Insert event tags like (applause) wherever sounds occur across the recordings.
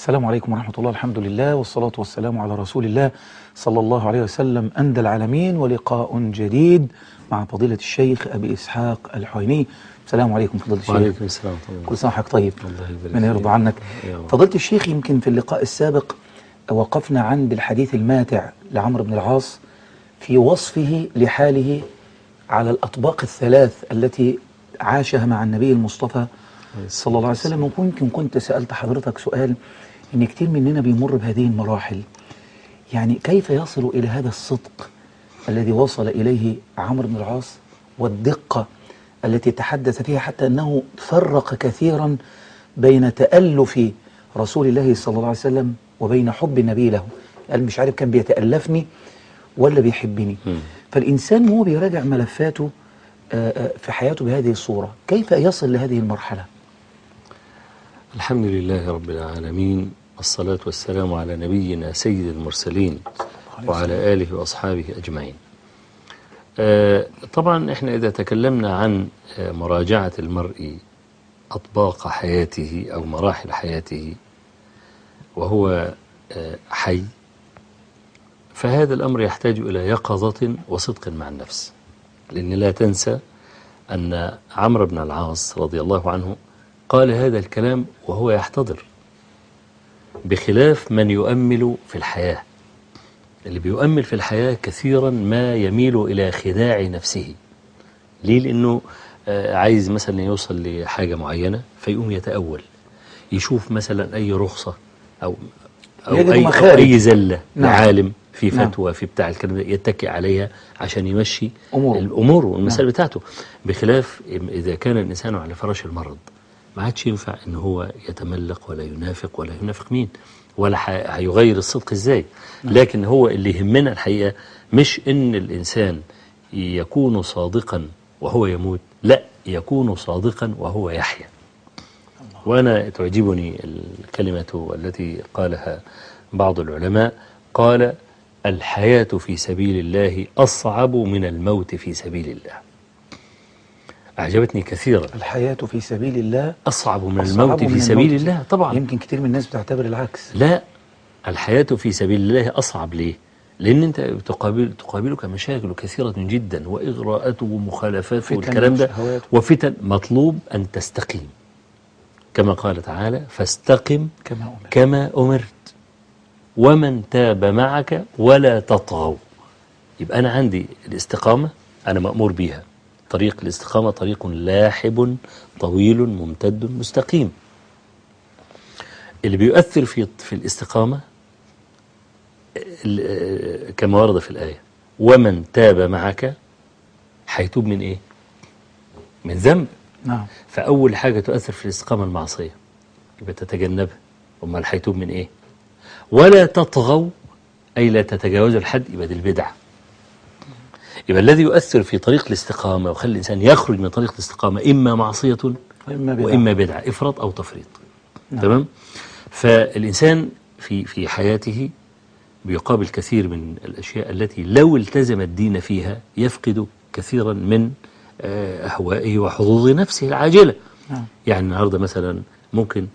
السلام عليكم ورحمة الله الحمد لله والصلاة والسلام على رسول الله صلى الله عليه وسلم. أندى العالمين ولقاء جديد مع فضيلة الشيخ أبي إسحاق الحويني. السلام عليكم فضيلة الشيخ. وعليكم السلام الله. كل سنة وحضرتك طيب. الله من يرضى. عنك. فضيلة الشيخ يمكن في اللقاء السابق وقفنا عند الحديث الماتع لعمرو بن العاص في وصفه لحاله على الأطباق الثلاث التي عاشها مع النبي المصطفى صلى الله عليه وسلم. ويمكن كنت سألت حضرتك سؤال إن كتير مننا بيمر بهذه المراحل. يعني كيف يصل إلى هذا الصدق الذي وصل إليه عمرو بن العاص والدقة التي تحدث فيها حتى أنه فرق كثيرا بين تألف رسول الله صلى الله عليه وسلم وبين حب النبي له؟ قال مش عارف كان بيتألفني ولا بيحبني. فالإنسان وهو بيراجع ملفاته آه، آه، في حياته بهذه الصورة كيف يصل لهذه المرحلة؟ الحمد لله رب العالمين والصلاة والسلام على نبينا سيد المرسلين وعلى آله وأصحابه أجمعين. آه، طبعا إحنا إذا تكلمنا عن آه، مراجعة المرء أطباق حياته أو مراحل حياته وهو آه، حي فهذا الأمر يحتاج إلى يقظة وصدق مع النفس. لأن لا تنسى أن عمرو بن العاص رضي الله عنه قال هذا الكلام وهو يحتضر. بخلاف من يؤمل في الحياة اللي بيؤمل في الحياة كثيرا ما يميل إلى خداع نفسه ليه لأنه آه، عايز مثلا يوصل لحاجة معينة فيقوم يتأول يشوف مثلا أي رخصة أو أو أي, أو. أي زلة نعم. لعالم في نعم. فتوى في بتاع الكلام ده يتكئ عليها عشان يمشي أموره. الأمور والمسائل بتاعته بخلاف إذا كان الإنسان على فراش المرض ما عادش ينفع إن هو يتملق ولا ينافق ولا ينافق مين؟ ولا هيغير الصدق إزاي؟ لكن هو اللي يهمنا الحقيقة مش إن الإنسان يكون صادقا وهو يموت لا يكون صادقا وهو يحيا. وأنا تعجبني الكلمة التي قالها بعض العلماء قال الحياة في سبيل الله أصعب من الموت في سبيل الله. أعجبتني كثيرا. الحياة في سبيل الله أصعب من أصعب الموت من في سبيل الموت. الله طبعا. يمكن كتير من الناس بتعتبر العكس. لا الحياة في سبيل الله أصعب. ليه؟ لأن أنت تقابل تقابلك مشاكل كثيرة جدا وإغراءات ومخالفات فتن والكلام ده. وفتن مطلوب أن تستقيم. كما قال تعالى فاستقم كما أمر كما أمرت. ومن تاب معك ولا تطغوا. يبقى أنا عندي الاستقامة أنا مأمور بيها. طريق الاستقامة طريق لاحب طويل ممتد مستقيم. اللي بيؤثر في في الاستقامة ال- كما ورد في الآية ومن تاب معك هيتوب من إيه؟ من ذنب. نعم. فأول حاجة تؤثر في الاستقامة المعصية يبقى تتجنبها. أمال هيتوب من إيه؟ ولا تطغوا أي لا تتجاوزوا الحد يبقى دي البدعة. يبقى الذي يؤثر في طريق الاستقامة ويخلي الإنسان يخرج من طريق الاستقامة إما معصية وإما بدعة. وإما بدعة إفراط أو تفريط نعم. تمام فالإنسان في في حياته بيقابل كثير من الأشياء التي لو التزم الدين فيها يفقد كثيرا من آه، أهوائه وحظوظ نفسه العاجلة نعم. يعني النهاردة مثلا ممكن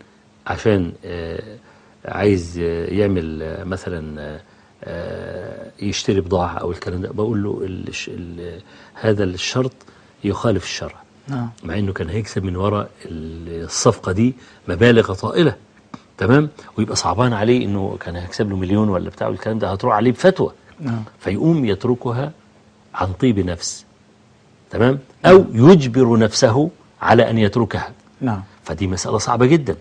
عشان آه، عايز آه، يعمل مثلا يشتري بضاعة أو الكلام ده. بقول له الش- ال- هذا الشرط يخالف الشرع. نعم. مع إنه كان هيكسب من وراء الصفقة دي مبالغ طائلة. تمام؟ ويبقى صعبان عليه إنه كان هيكسب له مليون ولا بتاع الكلام ده هتروح عليه بفتوى. نعم. فيقوم يتركها عن طيب نفس. تمام؟ أو يجبر نفسه على أن يتركها. نعم. فدي مسألة صعبة جدا.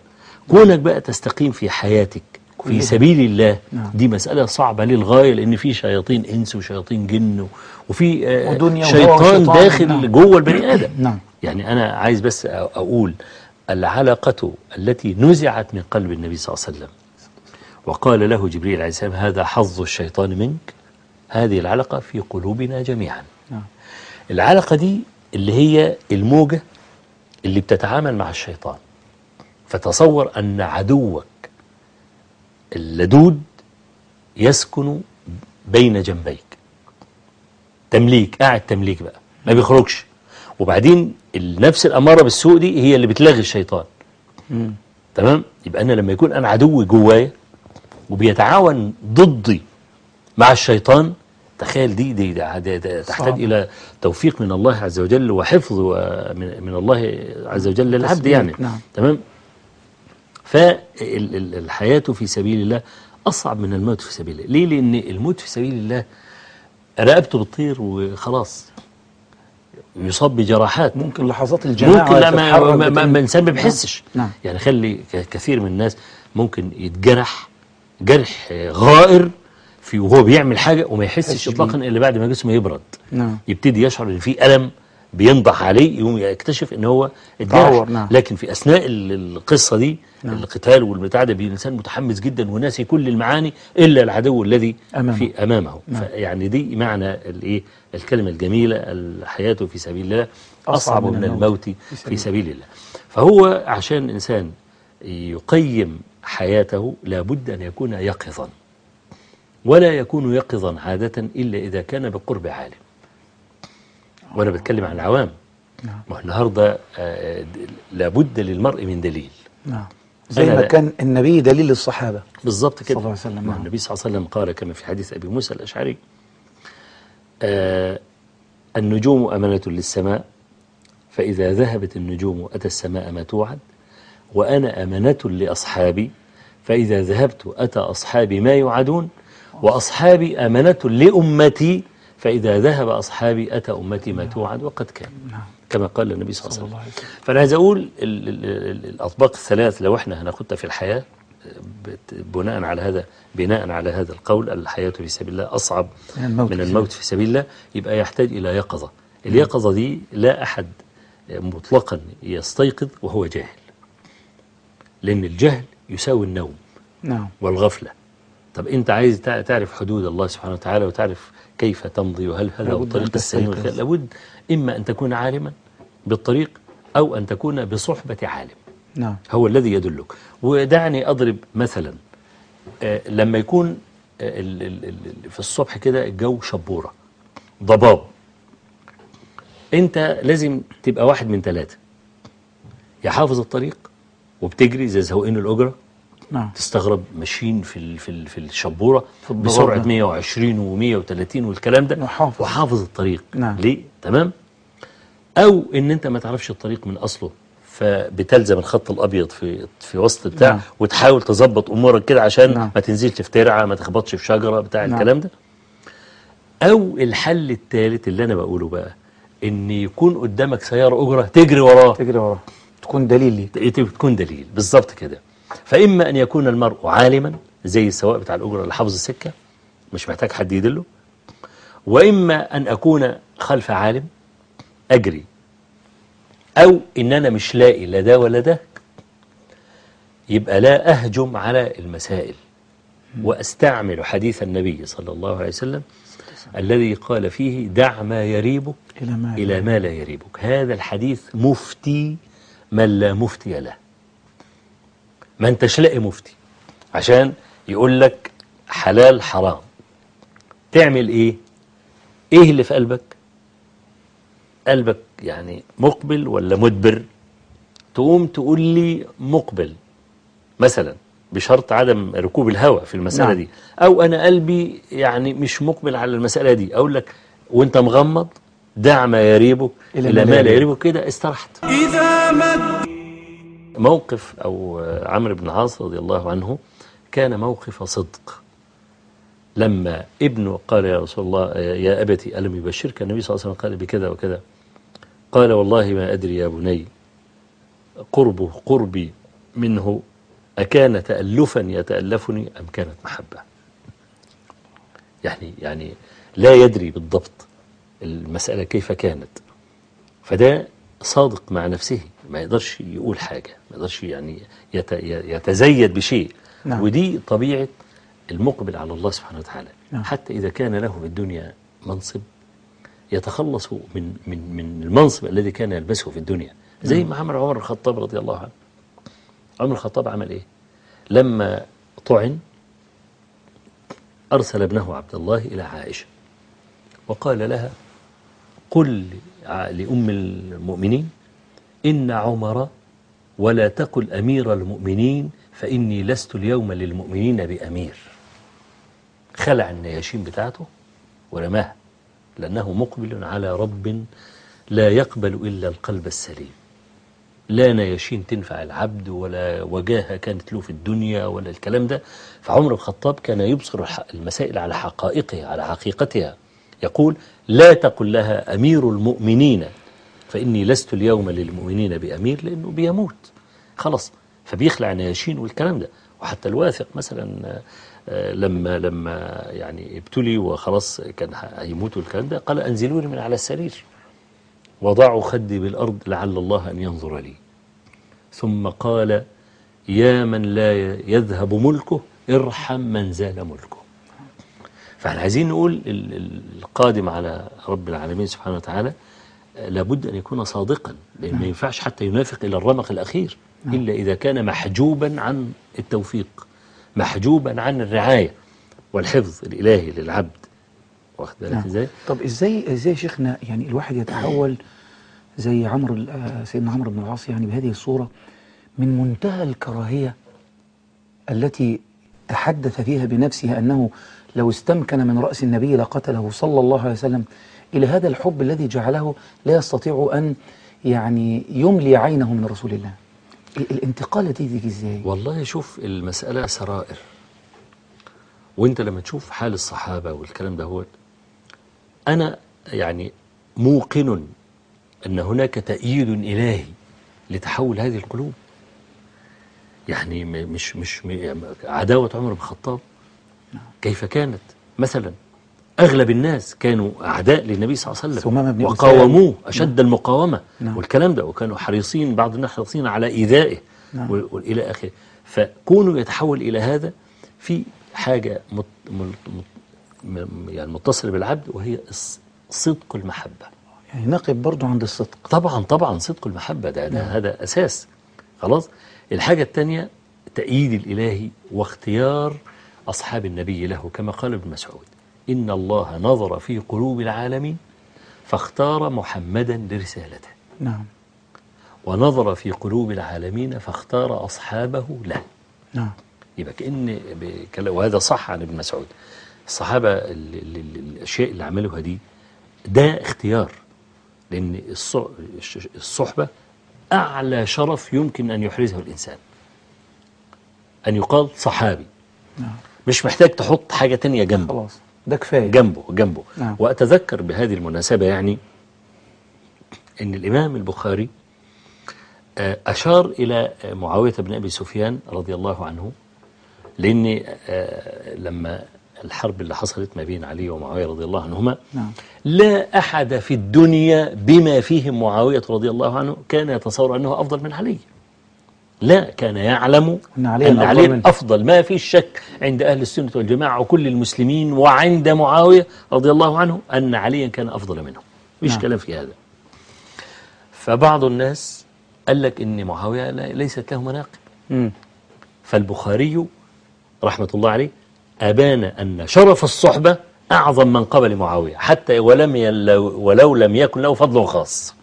كونك بقى تستقيم في حياتك في. سبيل الله نعم. دي مسألة صعبة للغاية لأن في شياطين إنس وشياطين جن وفي آه، شيطان. داخل نعم. جوه البني آدم (coughs) نعم يعني أنا عايز بس أقول العلاقة التي نزعت من قلب النبي صلى الله عليه وسلم وقال له جبريل عليه السلام هذا حظ الشيطان منك هذه العلاقة في قلوبنا جميعا نعم العلاقة دي اللي هي الموجة اللي بتتعامل مع الشيطان فتصور أن عدوك اللدود يسكن بين جنبيك تمليك قاعد تمليك بقى ما بيخرجش وبعدين النفس الأمارة بالسوء دي هي اللي بتلغي الشيطان مم. تمام يبقى أنا لما يكون أنا عدو جوايا وبيتعاون ضدي مع الشيطان تخيل دي دي, دي, دي, دي تحتاج. إلى توفيق من الله عز وجل وحفظ من, من الله عز وجل للعبد. يعني نعم. تمام فالحياة في سبيل الله أصعب من الموت في سبيل الله. ليه؟ لأن الموت في سبيل الله رقبته بتطير وخلاص. يصاب بجراحات. ممكن لحظات الجماعة ممكن لا ما, ما, ما, ما الإنسان ما بيحسش نعم. يعني خلي كثير من الناس ممكن يتجرح جرح غائر في وهو بيعمل حاجة وما يحسش إطلاقا إلا بعد ما جسمه يبرد. نعم. يبتدي يشعر إن في ألم. بينضح عليه يقوم يكتشف إن هو اتجرح نعم. لكن في أثناء ال- القصة دي نعم. القتال والبتاع ده الانسان متحمس جدا وناسي كل المعاني إلا العدو الذي أمامه. في أمامه نعم. يعني دي معنى الإيه الكلمة الجميلة الحياة في سبيل الله أصعب من الموت في سبيل سبيل الله فهو عشان الانسان يقيم حياته لابد أن يكون يقظا ولا يكون يقظا عادة إلا إذا كان بقرب عالم وأنا بتكلم عن العوام. نعم. ما النهاردة آه، لابد للمرء من دليل. نعم. زي ما كان النبي دليل للصحابة. بالضبط كده. صلى الله عليه وسلم، نعم. النبي صلى الله عليه وسلم قال كما في حديث أبي موسى الأشعري آه النجوم أمانة للسماء فإذا ذهبت النجوم أتى السماء ما توعد وأنا أمانة لأصحابي فإذا ذهبت أتى أصحابي ما يوعدون وأصحابي أمانة لأمتي فإذا ذهب أصحابي أتى أمتي ما توعد وقد كان نعم. كما قال النبي صلى الله عليه وسلم. فأنا عايز أقول ال- ال- ال- الأطباق الثلاث لو إحنا هناخدها في الحياة بناء على هذا بناء على هذا القول الحياة في سبيل الله أصعب من الموت من في الموت في سبيل الله يبقى يحتاج إلى يقظة. اليقظة دي لا أحد مطلقا يستيقظ وهو جاهل لأن الجهل يساوي النوم نعم. والغفلة. طب أنت عايز تع- تعرف حدود الله سبحانه وتعالى وتعرف كيف تمضي وهل هذا هو الطريق السليم؟ لابد إما أن تكون عالما بالطريق أو أن تكون بصحبة عالم. نعم. هو الذي يدلك. ودعني أضرب مثلا آه، لما يكون آه، في الصبح كده الجو شبورة ضباب. أنت لازم تبقى واحد من ثلاثة. يا حافظ الطريق وبتجري زي زهوقين الأجرة نعم تستغرب ماشيين في ال- في ال- في الشبورة في ده. 120 و130 والكلام ده وحافظ. وحافظ الطريق نعم. ليه تمام أو إن أنت ما تعرفش الطريق من أصله فبتلزم الخط الأبيض في في وسط بتاع نعم. وتحاول تظبط أمورك كده عشان نعم. ما تنزلش في ترعة ما تخبطش في شجرة بتاع نعم. الكلام ده أو الحل الثالث اللي أنا بقوله بقى إن يكون قدامك سيارة أجرة تجري وراه تجري وراه تكون دليل ليك تكون دليل بالظبط كده فإما أن يكون المرء عالما زي السواق بتاع الأجرة اللي حافظ السكة مش محتاج حد يدله. وإما أن أكون خلف عالم أجري. أو إن أنا مش لاقي لا ده ولا ده يبقى لا أهجم على المسائل. وأستعمل حديث النبي صلى الله عليه وسلم الذي قال فيه دع ما يريبك إلى ما إلى ما لا يريبك. هذا الحديث مفتي من لا مفتي له. ما انتش لاقي مفتي. عشان يقول لك حلال حرام. تعمل إيه؟ إيه اللي في قلبك. قلبك يعني مقبل ولا مدبر؟ تقوم تقول لي مقبل. مثلا بشرط عدم ركوب الهوى في المسألة نعم. دي. أو أنا قلبي يعني مش مقبل على المسألة دي. أقول لك وأنت مغمض دع ما يريبك إلى ما لا يريبك. كده استرحت موقف أو آه، عمرو بن عاص رضي الله عنه كان موقف صدق. لما ابنه قال يا رسول الله آه، يا أبتي ألم يبشرك؟ النبي صلى الله عليه وسلم قال بكذا وكذا. قال والله ما أدري يا بني قربه قربي منه أكان تألفا يتألفني أم كانت محبة؟ يعني يعني لا يدري بالضبط المسألة كيف كانت. فده صادق مع نفسه ما يقدرش يقول حاجة ما يقدرش يعني يت- يتزيد بشيء. نعم. ودي طبيعة المقبل على الله سبحانه وتعالى. نعم. حتى إذا كان له في الدنيا منصب يتخلص من من من المنصب الذي كان يلبسه في الدنيا. زي ما عمل عمر الخطاب رضي الله عنه. عمر الخطاب عمل إيه؟ لما طعن أرسل ابنه عبد الله إلى عائشة. وقال لها قل لأم المؤمنين. إن عمر ولا تقل أمير المؤمنين فإني لست اليوم للمؤمنين بأمير. خلع النياشين بتاعته ورماها لأنه مقبل على رب لا يقبل إلا القلب السليم. لا نياشين تنفع العبد ولا وجاهة كانت له في الدنيا ولا الكلام ده. فعمر الخطاب كان يبصر المسائل على حقائقها على حقيقتها. يقول لا تقل لها أمير المؤمنين فإني لست اليوم للمؤمنين بأمير لأنه بيموت. خلاص فبيخلع نياشين والكلام ده. وحتى الواثق مثلا آه، لما لما يعني ابتلي وخلاص كان هيموت والكلام ده قال أنزلوني من على السرير. وضعوا خدي بالأرض لعل الله أن ينظر لي. ثم قال يا من لا يذهب ملكه ارحم من زال ملكه. فاحنا عايزين نقول ال- ال- القادم على رب العالمين سبحانه وتعالى لابد أن يكون صادقا لأن ما ينفعش حتى ينافق إلى الرمق الأخير إلا إذا كان محجوبا عن التوفيق محجوبا عن الرعاية والحفظ الإلهي للعبد واخد بالك نعم. إزاي؟ طب إزاي إزاي يا شيخنا يعني الواحد يتحول زي عمرو آه، سيدنا عمرو بن العاص يعني بهذه الصورة من منتهى الكراهية التي تحدث فيها بنفسه أنه لو استمكن من رأس النبي لقتله صلى الله عليه وسلم إلى هذا الحب الذي جعله لا يستطيع أن يعني يملي عينه من رسول الله. ال- الانتقالة دي تيجي إزاي؟ والله شوف المسألة سرائر. وأنت لما تشوف حال الصحابة والكلام ده هو أنا يعني موقن أن هناك تأييد إلهي لتحول هذه القلوب. يعني مش مش عداوة عمر بن الخطاب. كيف كانت؟ مثلا أغلب الناس كانوا أعداء للنبي صلى الله عليه وسلم وقاوموه أشد المقاومة نعم. والكلام ده وكانوا حريصين بعض الناس حريصين على إيذائه نعم. والى آخره. فكونه يتحول إلى هذا في حاجة مت مت يعني متصلة بالعبد وهي صدق المحبة. يعني نقف برضو عند الصدق. طبعا طبعا صدق المحبة ده, ده هذا أساس. خلاص؟ الحاجة الثانية تأييد الإلهي واختيار أصحاب النبي له كما قال ابن مسعود إن الله نظر في قلوب العالمين فاختار محمدا لرسالته. نعم. ونظر في قلوب العالمين فاختار أصحابه له. نعم. يبقى كأن وهذا صح عن ابن مسعود. الصحابة ال- ال- ال- الأشياء اللي عملوها دي ده اختيار لأن الصحبة أعلى شرف يمكن أن يحرزه الإنسان. أن يقال صحابي. نعم. مش محتاج تحط حاجة تانية جنبه. خلاص ده كفاية. جنبه جنبه. نعم. وأتذكر بهذه المناسبة يعني أن الإمام البخاري آه، أشار إلى معاوية بن أبي سفيان رضي الله عنه لأن آه، لما الحرب اللي حصلت ما بين علي ومعاوية رضي الله عنهما نعم. لا أحد في الدنيا بما فيهم معاوية رضي الله عنه كان يتصور أنه أفضل من علي. لا كان يعلم أن عليا أن علي ما في شك عند أهل السنة والجماعة وكل المسلمين وعند معاوية رضي الله عنه أن عليا كان أفضل منه. مش نعم. كلام في هذا. فبعض الناس قال لك إن معاوية ليست له مناقب. فالبخاري رحمة الله عليه أبان أن شرف الصحبة أعظم من قبل معاوية حتى ولم يل ولو لم يكن له فضل خاص.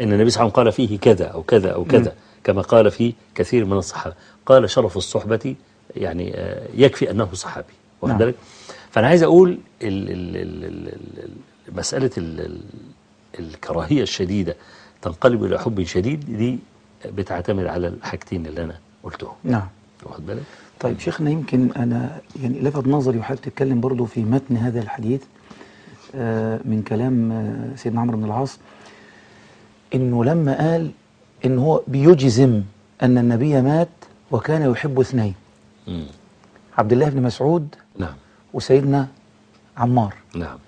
إن النبي صلى الله عليه وسلم قال فيه كذا أو كذا أو كذا. كما قال في كثير من الصحابة. قال شرف الصحبة يعني آه، يكفي أنه صحابي. واخد نعم. بالك؟ فأنا عايز أقول ال ال ال مسألة ال ال الكراهية الشديدة تنقلب إلى حب شديد دي بتعتمد على الحاجتين اللي أنا قلتهم. نعم. واخد بالك؟ طيب. شيخنا يمكن أنا يعني لفت نظري وحابب تتكلم برضو في متن هذا الحديث آه، من كلام آه، سيدنا عمرو بن العاص إنه لما قال إن هو بيجزم أن النبي مات وكان يحب اثنين. مم. عبد الله بن مسعود نعم. وسيدنا عمار. نعم.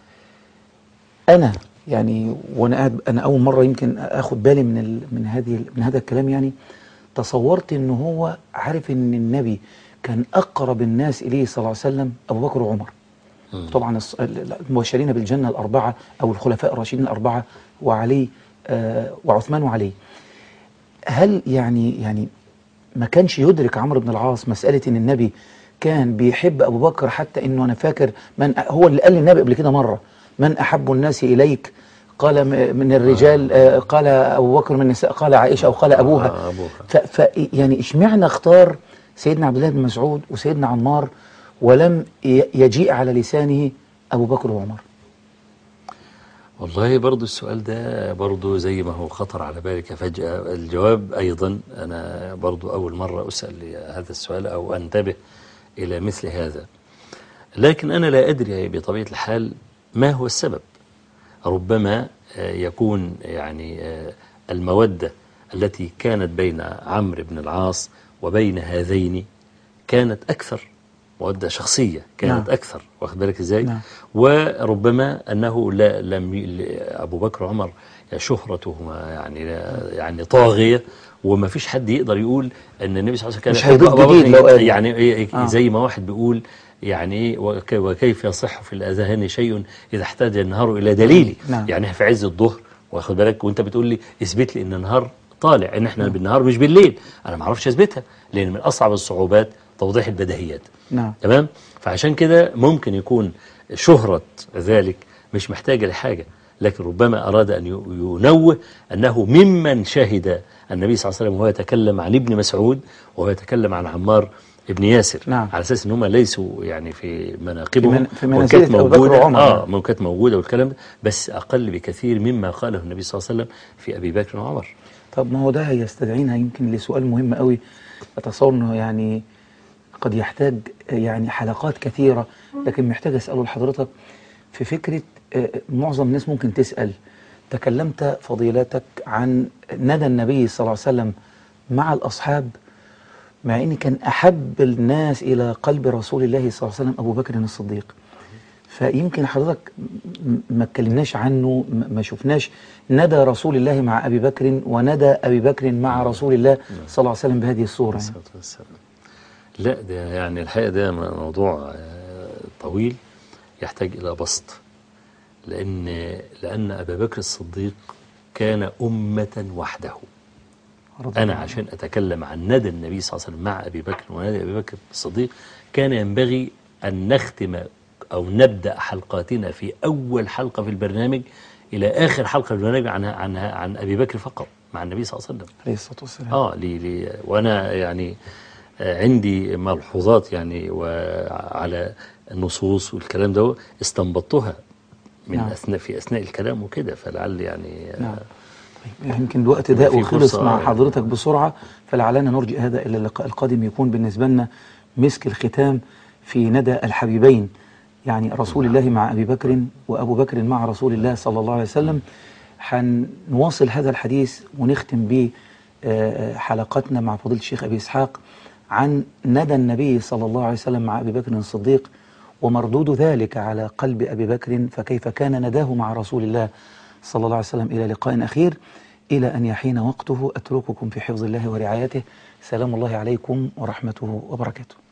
أنا يعني وأنا قاعد أنا أول مرة يمكن آخد بالي من ال من هذه من هذا الكلام يعني تصورت إن هو عارف إن النبي كان أقرب الناس إليه صلى الله عليه وسلم أبو بكر وعمر. مم. طبعا المبشرين بالجنة الأربعة أو الخلفاء الراشدين الأربعة وعلي آه وعثمان وعلي. هل يعني يعني ما كانش يدرك عمرو بن العاص مسألة إن النبي كان بيحب أبو بكر حتى إنه أنا فاكر من هو اللي قال للنبي قبل كده مرة من أحب الناس إليك قال من الرجال آه، قال أبو بكر من النساء قال عائشة أو قال أبوها. آه،. ف ف يعني اشمعنى اختار سيدنا عبد الله بن مسعود وسيدنا عمار ولم يجيء على لسانه أبو بكر وعمر؟ والله برضو السؤال ده برضو زي ما هو خطر على بالك فجأة الجواب أيضا أنا برضو أول مرة أسأل هذا السؤال أو أنتبه إلى مثل هذا. لكن أنا لا أدري بطبيعة الحال ما هو السبب. ربما يكون يعني المودة التي كانت بين عمرو بن العاص وبين هذين كانت أكثر. مودة شخصية كانت نعم. أكثر واخد بالك إزاي نعم. وربما أنه لا لم أبو بكر وعمر شهرتهما يعني يعني طاغية وما فيش حد يقدر يقول أن النبي صلى الله عليه مش وسلم كان بكر جديد لو قال. يعني إيه- آه. زي ما واحد بيقول يعني إيه وك- وكيف يصح في الأذهان شيء إذا احتاج النهار إلى دليل نعم. يعني في عز الظهر واخد بالك وأنت بتقول لي اثبت لي إن النهار طالع إن إحنا بالنهار مش بالليل أنا ما أعرفش أثبتها لأن من أصعب الصعوبات توضيح البديهيات. نعم. تمام؟ فعشان كده ممكن يكون شهرة ذلك مش محتاجة لحاجة لكن ربما أراد أن ينوه أنه ممن شهد النبي صلى الله عليه وسلم وهو يتكلم عن ابن مسعود وهو يتكلم عن عمار ابن ياسر. نعم. على أساس أن هم ليسوا يعني في مناقبهم. في من- في وإن منازلة كانت أبو بكر موجودة. آه ما كانت موجودة والكلام ده بس أقل بكثير مما قاله النبي صلى الله عليه وسلم في أبي بكر وعمر. طب ما هو ده هيستدعينا يمكن لسؤال مهم قوي أتصور إنه يعني قد يحتاج يعني حلقات كثيرة لكن محتاج أسأله لحضرتك في فكرة آه، معظم الناس ممكن تسأل تكلمت فضيلتك عن ندى النبي صلى الله عليه وسلم مع الأصحاب مع إن كان أحب الناس إلى قلب رسول الله صلى الله عليه وسلم أبو بكر الصديق فيمكن حضرتك ما اتكلمناش عنه ما شفناش ندى رسول الله مع أبي بكر وندى أبي بكر مع رسول الله صلى الله عليه وسلم بهذه الصورة يعني. الصلاة لا ده يعني الحقيقة ده موضوع آه، طويل يحتاج إلى بسط. لأن لأن أبا بكر الصديق كان أمة وحده. أنا عشان أتكلم عن ندى النبي صلى الله عليه وسلم مع أبي بكر وندى أبي بكر الصديق كان ينبغي أن نختم أو نبدأ حلقاتنا في أول حلقة في البرنامج إلى آخر حلقة في البرنامج عن عن عن أبي بكر فقط مع النبي صلى الله عليه وسلم. عليه الصلاة والسلام. آه لي لي وأنا يعني آه، عندي ملحوظات يعني وعلى النصوص والكلام ده استنبطتها من نعم. أثناء في أثناء الكلام وكده فلعل يعني آه، نعم طيب يمكن الوقت في وخلص مع آه. حضرتك بسرعة فلعلنا نرجئ هذا إلى اللقاء القادم يكون بالنسبة لنا مسك الختام في ندى الحبيبين يعني رسول الله مع أبي بكر وأبو بكر مع رسول الله صلى الله عليه وسلم هنواصل هذا الحديث ونختم به آه، حلقتنا مع فضيلة الشيخ أبي إسحاق عن ندى النبي صلى الله عليه وسلم مع أبي بكر الصديق ومردود ذلك على قلب أبي بكر فكيف كان نداه مع رسول الله صلى الله عليه وسلم؟ إلى لقاء أخير. إلى أن يحين وقته أترككم في حفظ الله ورعايته. سلام الله عليكم ورحمته وبركاته.